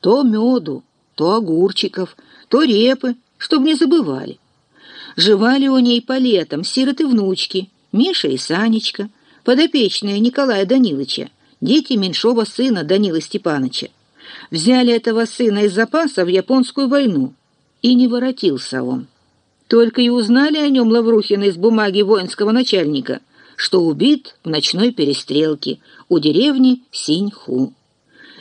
То меду, то огурчиков, то репы, чтоб не забывали. Жевали у ней по летам сироты-внучки, Миша и Санечка, подопечные Николая Данилыча, дети меньшого сына Данила Степановича. Взяли этого сына из запаса в японскую войну, и не воротился он. Только и узнали о нем Лаврухина из бумаги воинского начальника, что убит в ночной перестрелке у деревни Синьху.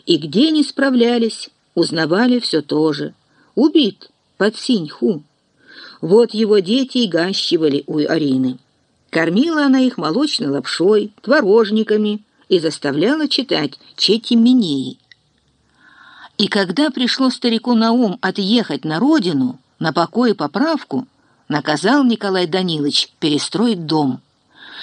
И где не справлялись, узнавали все то же. Убит под Синьху. Вот его дети и гащивали у Арины. Кормила она их молочной лапшой, творожниками и заставляла читать Четименеи. И когда пришло старику на ум отъехать на родину, на покой и поправку, наказал Николай Данилович перестроить дом.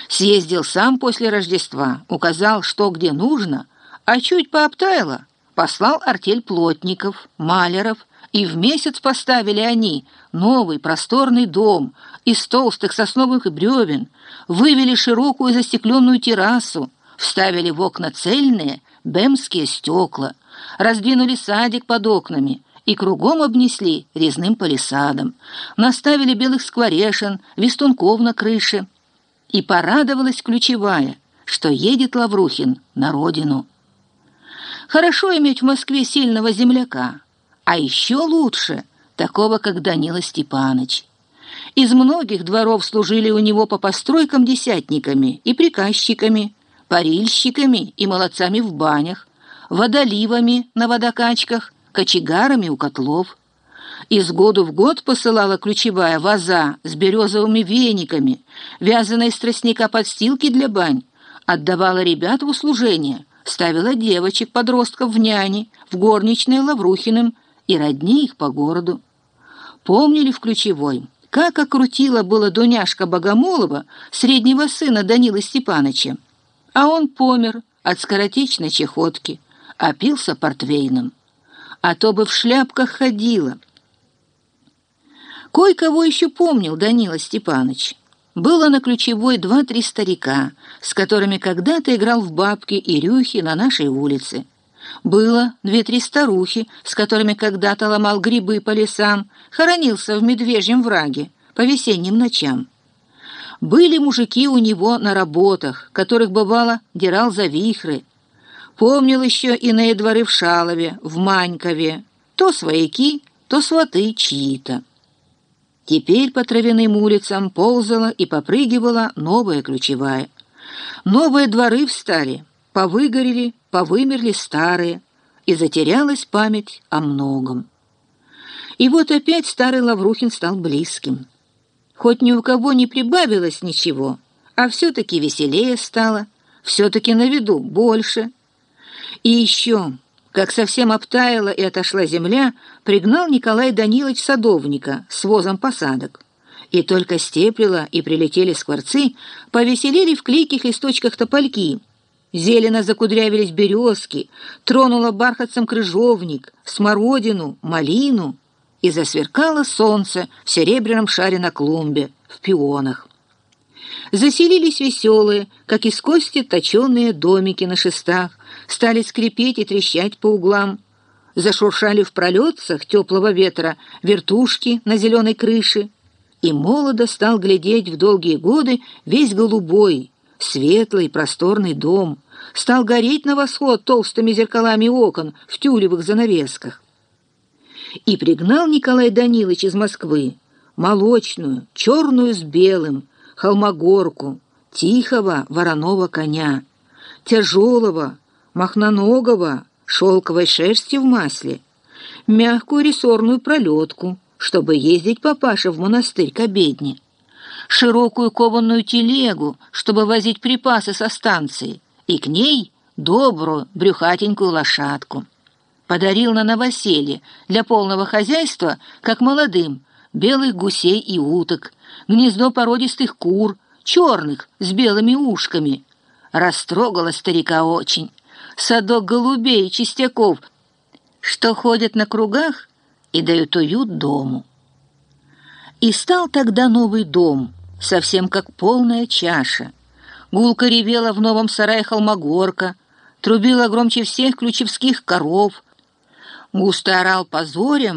Съездил сам после Рождества, указал, что где нужно, а чуть пообтаяло, послал артель плотников, маляров, и в месяц поставили они новый просторный дом из толстых сосновых бревен, вывели широкую застекленную террасу, вставили в окна цельные бемские стекла, раздвинули садик под окнами и кругом обнесли резным палисадом, наставили белых скворешин, вестунков на крыше. И порадовалась ключевая, что едет Лаврухин на родину. Хорошо иметь в Москве сильного земляка, а еще лучше такого, как Данила Степаныч. Из многих дворов служили у него по постройкам десятниками и приказчиками, парильщиками и молодцами в банях, водоливами на водокачках, кочегарами у котлов. Из года в год посылала ключевая ваза с березовыми вениками, вязаные из тростника подстилки для бань, отдавала ребят в услужение, ставила девочек-подростков в няни, в горничные Лаврухиным и родни их по городу. Помнили в ключевой, как окрутила была Дуняшка Богомолова, среднего сына Данила Степаныча, а он помер от скоротечной чехотки, опился портвейном. А то бы в шляпках ходила. Кое-кого еще помнил Данила Степаныч. Было на ключевой два-три старика, с которыми когда-то играл в бабки и рюхи на нашей улице. Было две-три старухи, с которыми когда-то ломал грибы по лесам, хоронился в медвежьем враге по весенним ночам. Были мужики у него на работах, которых, бывало, дирал за вихры. Помнил еще иные дворы в Шалове, в Манькове, то свояки, то сваты чьи-то. Теперь по травяным улицам ползала и попрыгивала новая ключевая. Новые дворы встали, повыгорели, повымерли старые, и затерялась память о многом. И вот опять старый Лаврухин стал близким. Хоть ни у кого не прибавилось ничего, а все-таки веселее стало, все-таки на виду больше. И еще как совсем обтаяла и отошла земля, пригнал Николай Данилович садовника с возом посадок. И только степлила и прилетели скворцы, повеселили в клейких листочках топольки. Зелено закудрявились березки, тронула бархатцем крыжовник, смородину, малину, и засверкало солнце в серебряном шаре на клумбе, в пионах. Заселились веселые, как из кости точеные домики на шестах, стали скрипеть и трещать по углам. Зашуршали в пролетцах теплого ветра вертушки на зеленой крыше. И молодо стал глядеть в долгие годы весь голубой, светлый, просторный дом. Стал гореть на восход толстыми зеркалами окон в тюлевых занавесках. И пригнал Николай Данилович из Москвы молочную, черную с белым, холмогорку, тихого вороного коня, тяжелого, махноногого, шелковой шерсти в масле, мягкую рессорную пролетку, чтобы ездить папаша в монастырь к обедне, широкую кованную телегу, чтобы возить припасы со станции, и к ней добрую брюхатенькую лошадку. Подарил на новоселье для полного хозяйства, как молодым, белых гусей и уток, гнездо породистых кур, черных, с белыми ушками. Растрогала старика очень. Садок голубей, чистяков, что ходят на кругах и дают уют дому. И стал тогда новый дом, совсем как полная чаша. Гулка ревела в новом сарае холмогорка, трубила громче всех ключевских коров. Густо орал позорем,